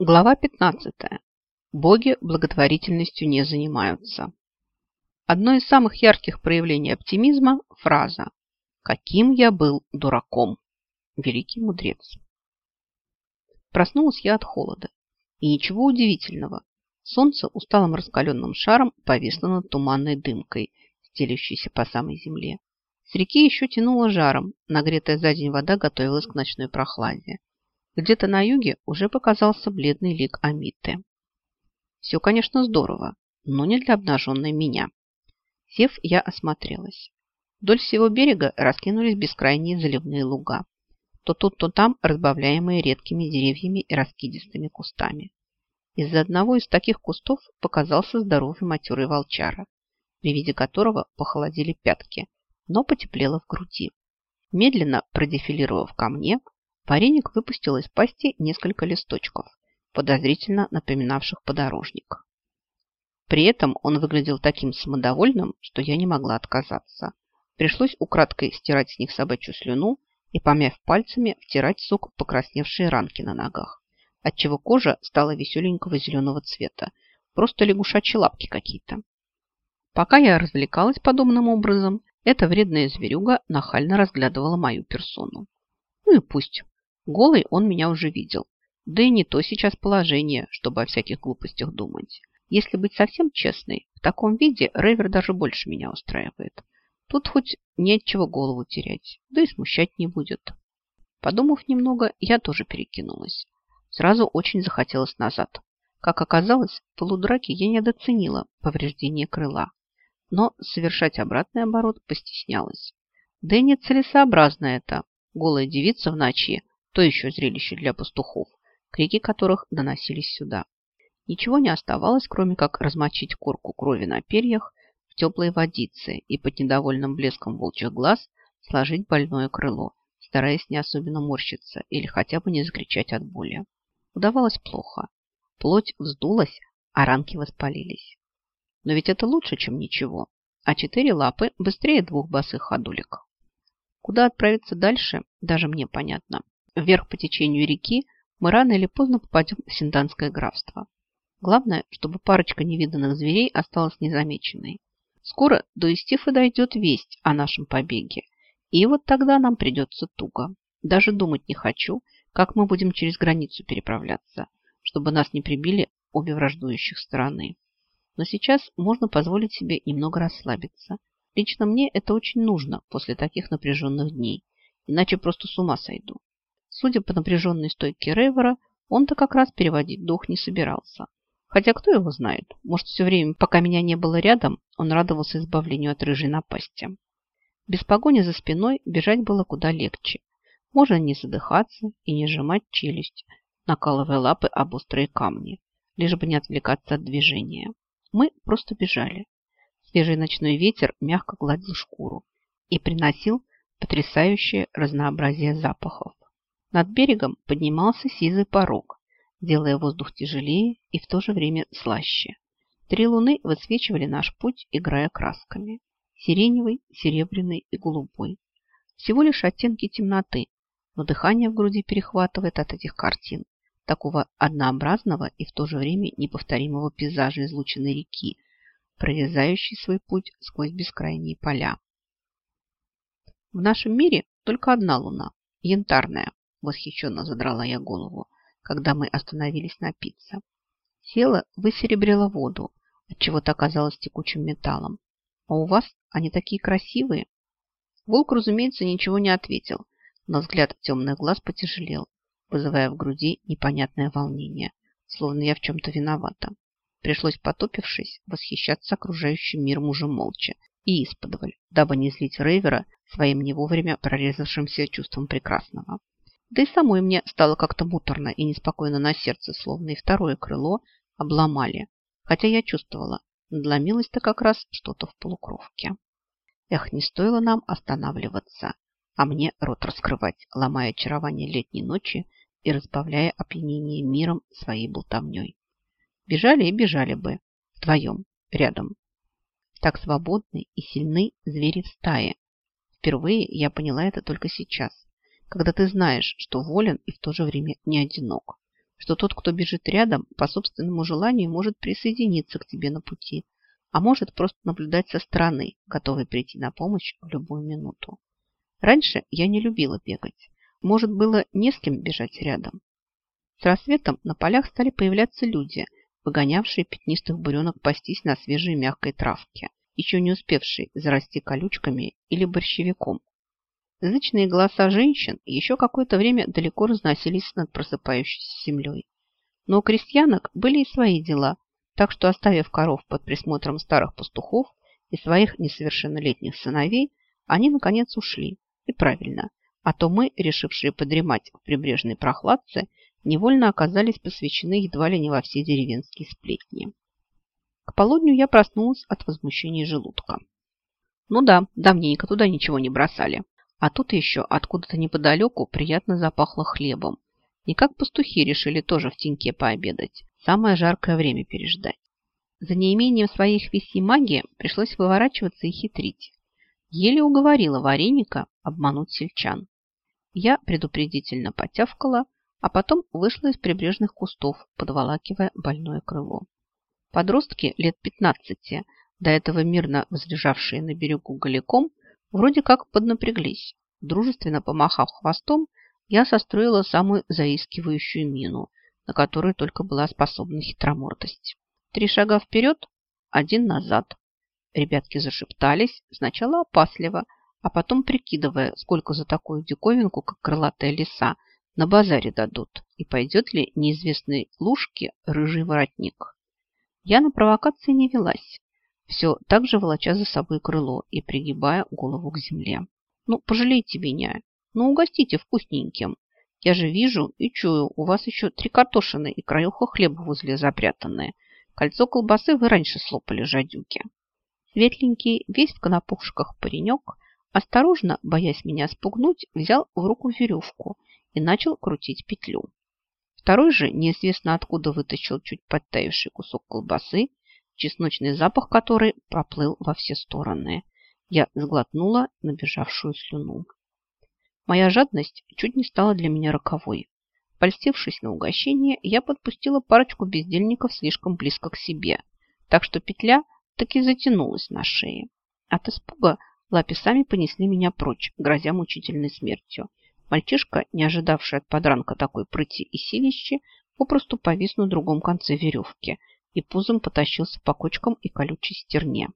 Глава 15. Боги благотворительностью не занимаются. Одно из самых ярких проявлений оптимизма – фраза «Каким я был дураком!» Великий мудрец. Проснулась я от холода. И ничего удивительного. Солнце усталым раскаленным шаром повисло над туманной дымкой, стелющейся по самой земле. С реки еще тянуло жаром, нагретая за день вода готовилась к ночной прохладе. Где-то на юге уже показался бледный лик Амиты. Все, конечно, здорово, но не для обнаженной меня. Сев, я осмотрелась. Вдоль всего берега раскинулись бескрайние заливные луга. То тут, то там разбавляемые редкими деревьями и раскидистыми кустами. Из-за одного из таких кустов показался здоровый матерый волчара, при виде которого похолодели пятки, но потеплело в груди. Медленно продефилировав ко мне, Вареник выпустил из пасти несколько листочков, подозрительно напоминавших подорожник. При этом он выглядел таким самодовольным, что я не могла отказаться. Пришлось украдкой стирать с них собачью слюну и, помяв пальцами, втирать сок в покрасневшие ранки на ногах, отчего кожа стала веселенького зеленого цвета, просто лягушачьи лапки какие-то. Пока я развлекалась подобным образом, эта вредная зверюга нахально разглядывала мою персону. Ну и пусть. Голый он меня уже видел. Да и не то сейчас положение, чтобы о всяких глупостях думать. Если быть совсем честной, в таком виде Рейвер даже больше меня устраивает. Тут хоть не от голову терять, да и смущать не будет. Подумав немного, я тоже перекинулась. Сразу очень захотелось назад. Как оказалось, в полудраке я недооценила повреждение крыла. Но совершать обратный оборот постеснялась. Да и не целесообразно это. Голая девица в ночи – то еще зрелище для пастухов, крики которых доносились сюда. Ничего не оставалось, кроме как размочить корку крови на перьях в теплой водице и под недовольным блеском волчьих глаз сложить больное крыло, стараясь не особенно морщиться или хотя бы не закричать от боли. Удавалось плохо. Плоть вздулась, а ранки воспалились. Но ведь это лучше, чем ничего. А четыре лапы быстрее двух босых ходулек. Куда отправиться дальше, даже мне понятно вверх по течению реки, мы рано или поздно попадем в Синданское графство. Главное, чтобы парочка невиданных зверей осталась незамеченной. Скоро до Истифа дойдет весть о нашем побеге, и вот тогда нам придется туго. Даже думать не хочу, как мы будем через границу переправляться, чтобы нас не прибили обе враждующих стороны. Но сейчас можно позволить себе немного расслабиться. Лично мне это очень нужно после таких напряженных дней, иначе просто с ума сойду. Судя по напряженной стойке Рейвера, он-то как раз переводить дух не собирался. Хотя кто его знает, может, все время, пока меня не было рядом, он радовался избавлению от рыжей напасти. Без погони за спиной бежать было куда легче. Можно не задыхаться и не сжимать челюсть, накалывая лапы об острые камни, лишь бы не отвлекаться от движения. Мы просто бежали. Свежий ночной ветер мягко гладил шкуру и приносил потрясающее разнообразие запахов. Над берегом поднимался сизый порог, делая воздух тяжелее и в то же время слаще. Три луны высвечивали наш путь, играя красками. Сиреневый, серебряный и голубой. Всего лишь оттенки темноты, но дыхание в груди перехватывает от этих картин, такого однообразного и в то же время неповторимого пейзажа излученной реки, прорезающей свой путь сквозь бескрайние поля. В нашем мире только одна луна, янтарная, Восхищенно задрала я голову, когда мы остановились напиться. Села, высеребрила воду, отчего-то оказалась текучим металлом. А у вас они такие красивые. Волк, разумеется, ничего не ответил, но взгляд темных глаз потяжелел, вызывая в груди непонятное волнение, словно я в чем-то виновата. Пришлось, потопившись, восхищаться окружающим миром уже молча и исподволь, дабы не злить Рейвера своим не вовремя прорезавшимся чувством прекрасного. Да и самой мне стало как-то муторно и неспокойно на сердце, словно и второе крыло обломали. Хотя я чувствовала, надломилось-то как раз что-то в полукровке. Эх, не стоило нам останавливаться, а мне рот раскрывать, ломая очарование летней ночи и разбавляя опьянение миром своей болтовней. Бежали и бежали бы, вдвоем, рядом. Так свободны и сильны звери в стае. Впервые я поняла это только сейчас когда ты знаешь, что волен и в то же время не одинок, что тот, кто бежит рядом, по собственному желанию может присоединиться к тебе на пути, а может просто наблюдать со стороны, готовый прийти на помощь в любую минуту. Раньше я не любила бегать. Может, было не с кем бежать рядом. С рассветом на полях стали появляться люди, выгонявшие пятнистых буренок пастись на свежей мягкой травке, еще не успевшей зарасти колючками или борщевиком. Зычные голоса женщин еще какое-то время далеко разносились над просыпающейся землей. Но у крестьянок были и свои дела, так что, оставив коров под присмотром старых пастухов и своих несовершеннолетних сыновей, они, наконец, ушли. И правильно, а то мы, решившие подремать в прибрежной прохладце, невольно оказались посвящены едва ли не во все деревенские сплетни. К полудню я проснулась от возмущения желудка. Ну да, давненько туда ничего не бросали. А тут еще откуда-то неподалеку приятно запахло хлебом. И как пастухи решили тоже в теньке пообедать. Самое жаркое время переждать. За неимением своих висей магии пришлось выворачиваться и хитрить. Еле уговорила вареника обмануть сельчан. Я предупредительно потявкала, а потом вышла из прибрежных кустов, подволакивая больное крыло. Подростки лет 15, до этого мирно возлежавшие на берегу голиком, вроде как поднапряглись. Дружественно помахав хвостом, я состроила самую заискивающую мину, на которую только была способна хитромордость. Три шага вперед, один назад. Ребятки зашептались, сначала опасливо, а потом прикидывая, сколько за такую диковинку, как крылатая лиса, на базаре дадут, и пойдет ли неизвестной лужке рыжий воротник. Я на провокации не велась, все так же волоча за собой крыло и пригибая голову к земле. Ну, пожалейте меня, ну, угостите вкусненьким. Я же вижу и чую, у вас еще три картошины и краюха хлеба возле запрятанные. Кольцо колбасы вы раньше слопали, жадюки. Светленький, весь в конопушках паренек, осторожно, боясь меня спугнуть, взял в руку веревку и начал крутить петлю. Второй же неизвестно откуда вытащил чуть подтаявший кусок колбасы, чесночный запах которой проплыл во все стороны. Я сглотнула набежавшую слюну. Моя жадность чуть не стала для меня роковой. Польстившись на угощение, я подпустила парочку бездельников слишком близко к себе, так что петля таки затянулась на шее. От испуга лапи сами понесли меня прочь, грозя мучительной смертью. Мальчишка, не ожидавший от подранка такой прыти и силищи, попросту повис на другом конце веревки и пузом потащился по кочкам и колючей стерне.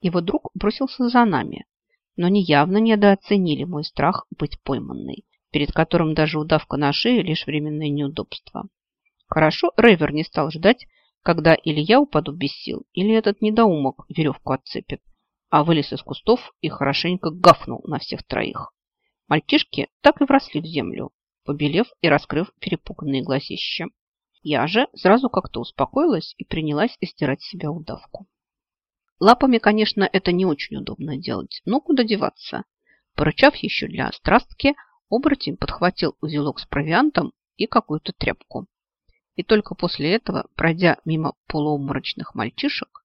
Его друг бросился за нами, но они явно недооценили мой страх быть пойманной, перед которым даже удавка на шее лишь временное неудобство. Хорошо, Рейвер не стал ждать, когда или я упаду без сил, или этот недоумок веревку отцепит, а вылез из кустов и хорошенько гафнул на всех троих. Мальчишки так и вросли в землю, побелев и раскрыв перепуганные глазища. Я же сразу как-то успокоилась и принялась стирать себя удавку. Лапами, конечно, это не очень удобно делать, но куда деваться. Порычав еще для острастки, оборотень подхватил узелок с провиантом и какую-то тряпку. И только после этого, пройдя мимо полуобморочных мальчишек,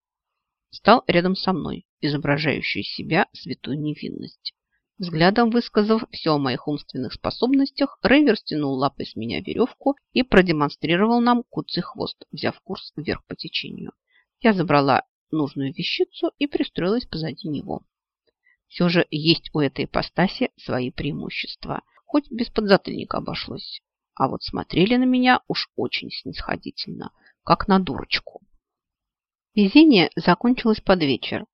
стал рядом со мной, изображающий себя святую невинность. Взглядом высказав все о моих умственных способностях, Рейвер стянул лапой с меня веревку и продемонстрировал нам куцый хвост, взяв курс вверх по течению. Я забрала нужную вещицу и пристроилась позади него. Все же есть у этой ипостаси свои преимущества, хоть без подзатыльника обошлось. А вот смотрели на меня уж очень снисходительно, как на дурочку. Везение закончилось под вечер.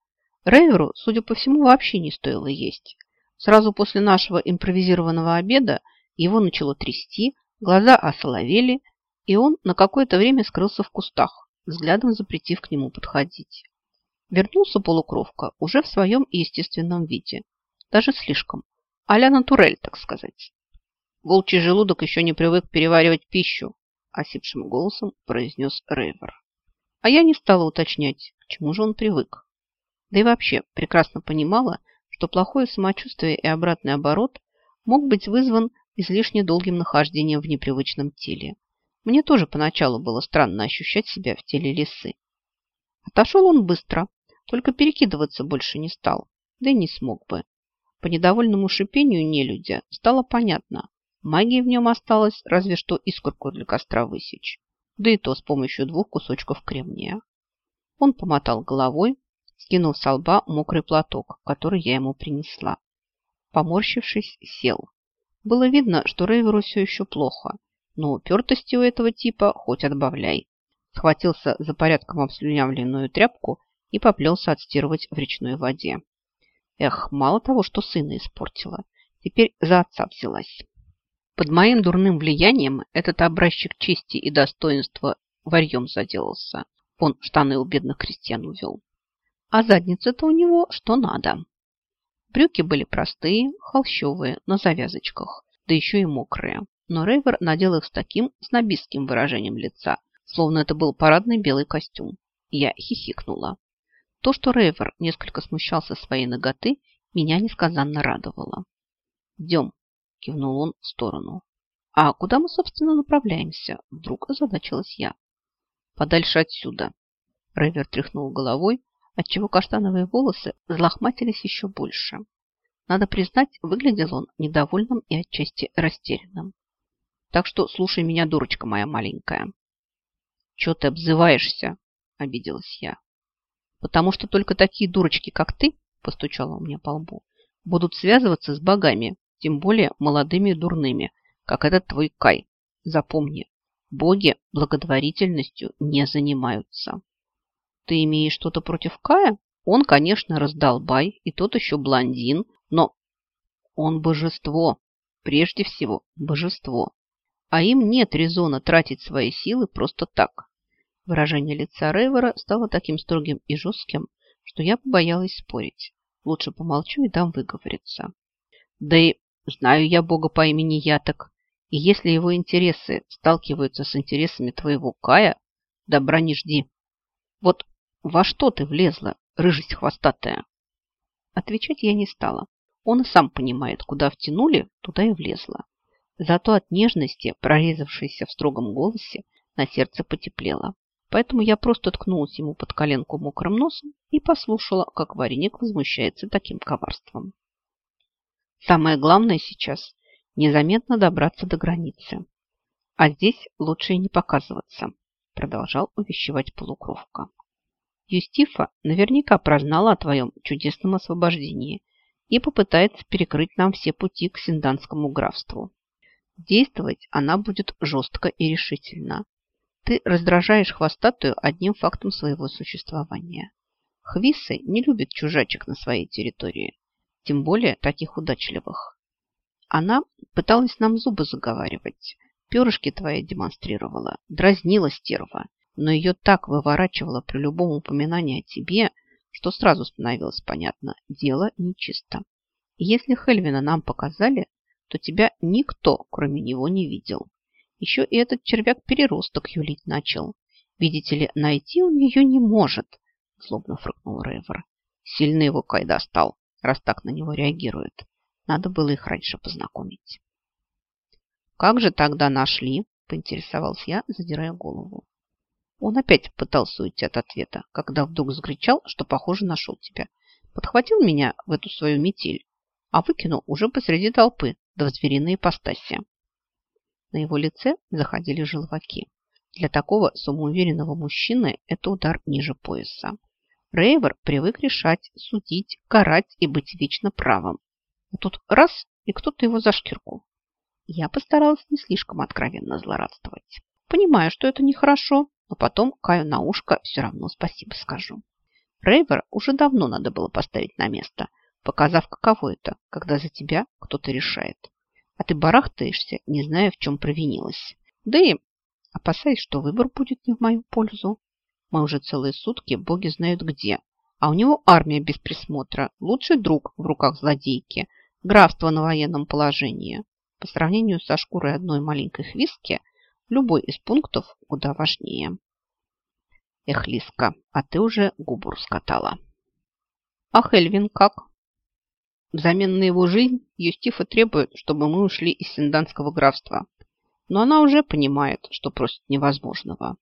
Рейверу, судя по всему, вообще не стоило есть. Сразу после нашего импровизированного обеда его начало трясти, глаза осоловели, и он на какое-то время скрылся в кустах, взглядом запретив к нему подходить. Вернулся полукровка уже в своем естественном виде, даже слишком, а-ля натурель, так сказать. Волчий желудок еще не привык переваривать пищу, осипшим голосом произнес Рейвер. А я не стала уточнять, к чему же он привык. Да и вообще прекрасно понимала, что плохое самочувствие и обратный оборот мог быть вызван излишне долгим нахождением в непривычном теле. Мне тоже поначалу было странно ощущать себя в теле лисы. Отошел он быстро, только перекидываться больше не стал, да и не смог бы. По недовольному шипению нелюдя стало понятно, Магии в нем осталось разве что искорку для костра высечь, да и то с помощью двух кусочков кремния. Он помотал головой, скинул с лба мокрый платок, который я ему принесла. Поморщившись, сел. Было видно, что Рейверу все еще плохо, но упертости у этого типа хоть отбавляй. Схватился за порядком обслюнявленную тряпку и поплелся отстирывать в речной воде. Эх, мало того, что сына испортила, теперь за отца взялась. Под моим дурным влиянием этот образчик чести и достоинства варьем заделался. Он штаны у бедных крестьян увел. А задница-то у него что надо. Брюки были простые, холщовые, на завязочках, да еще и мокрые. Но Рейвер надел их с таким снобистским выражением лица, словно это был парадный белый костюм. Я хихикнула. То, что Рейвер несколько смущался своей ноготы, меня несказанно радовало. «Идем», – кивнул он в сторону. «А куда мы, собственно, направляемся?» – вдруг озадачилась я. «Подальше отсюда». Рейвер тряхнул головой, отчего каштановые волосы взлохматились еще больше. Надо признать, выглядел он недовольным и отчасти растерянным. Так что слушай меня, дурочка моя маленькая. Чего ты обзываешься? Обиделась я. Потому что только такие дурочки, как ты, постучала у меня по лбу, будут связываться с богами, тем более молодыми и дурными, как этот твой Кай. Запомни, боги благотворительностью не занимаются. Ты имеешь что-то против Кая? Он, конечно, раздолбай, и тот еще блондин, но он божество, прежде всего божество. А им нет резона тратить свои силы просто так. Выражение лица Рейвера стало таким строгим и жестким, что я побоялась спорить. Лучше помолчу и дам выговориться. Да и знаю я Бога по имени Яток, и если его интересы сталкиваются с интересами твоего Кая, добра не жди. Вот во что ты влезла, рыжесть хвостатая? Отвечать я не стала. Он и сам понимает, куда втянули, туда и влезла. Зато от нежности, прорезавшейся в строгом голосе, на сердце потеплело. Поэтому я просто ткнулась ему под коленку мокрым носом и послушала, как вареник возмущается таким коварством. Самое главное сейчас – незаметно добраться до границы. А здесь лучше и не показываться, продолжал увещевать полукровка. Юстифа наверняка прознала о твоем чудесном освобождении и попытается перекрыть нам все пути к синданскому графству. Действовать она будет жестко и решительно. Ты раздражаешь хвостатую одним фактом своего существования. Хвисы не любят чужачек на своей территории, тем более таких удачливых. Она пыталась нам зубы заговаривать, перышки твои демонстрировала, дразнила стерва, но ее так выворачивало при любом упоминании о тебе, что сразу становилось понятно, дело нечисто. Если Хельвина нам показали, то тебя никто, кроме него, не видел. Еще и этот червяк-переросток юлить начал. Видите ли, найти он ее не может, злобно фрыкнул Рейвер. Сильно его Кай достал, раз так на него реагирует. Надо было их раньше познакомить. Как же тогда нашли? Поинтересовался я, задирая голову. Он опять пытался уйти от ответа, когда вдруг закричал, что, похоже, нашел тебя. Подхватил меня в эту свою метель, а выкинул уже посреди толпы, да в звериной ипостаси. На его лице заходили желваки. Для такого самоуверенного мужчины это удар ниже пояса. Рейвер привык решать, судить, карать и быть вечно правым. А тут раз, и кто-то его за шкирку. Я постаралась не слишком откровенно злорадствовать. Понимаю, что это нехорошо, но потом Каю на ушко все равно спасибо скажу. Рейвер уже давно надо было поставить на место, показав, каково это, когда за тебя кто-то решает а ты барахтаешься, не зная, в чем провинилась. Да и опасаясь, что выбор будет не в мою пользу. Мы уже целые сутки боги знают где, а у него армия без присмотра, лучший друг в руках злодейки, графство на военном положении. По сравнению со шкурой одной маленькой хвистки, любой из пунктов куда важнее. Эх, Лиска, а ты уже губу раскатала. А Хельвин как? Взамен на его жизнь Юстифа требует, чтобы мы ушли из Синданского графства. Но она уже понимает, что просит невозможного.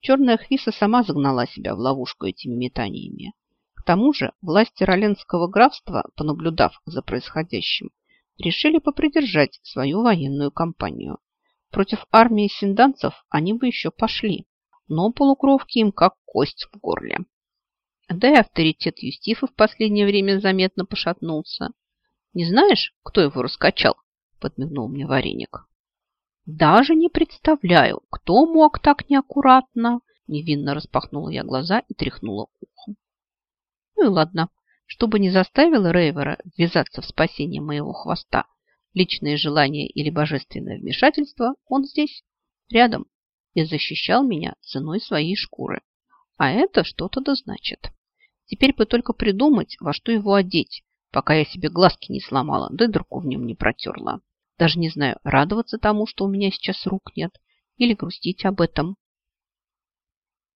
Черная Хвиса сама загнала себя в ловушку этими метаниями. К тому же власти Роленского графства, понаблюдав за происходящим, решили попридержать свою военную кампанию. Против армии синданцев они бы еще пошли, но полукровки им как кость в горле. Да и авторитет Юстифа в последнее время заметно пошатнулся. «Не знаешь, кто его раскачал?» – подмигнул мне вареник. «Даже не представляю, кто мог так неаккуратно!» Невинно распахнула я глаза и тряхнула ухом. Ну и ладно, чтобы не заставило Рейвера ввязаться в спасение моего хвоста, личные желания или божественное вмешательство, он здесь, рядом, и защищал меня ценой своей шкуры. А это что-то да значит. Теперь бы только придумать, во что его одеть, пока я себе глазки не сломала, да дырку в нем не протерла. Даже не знаю, радоваться тому, что у меня сейчас рук нет, или грустить об этом.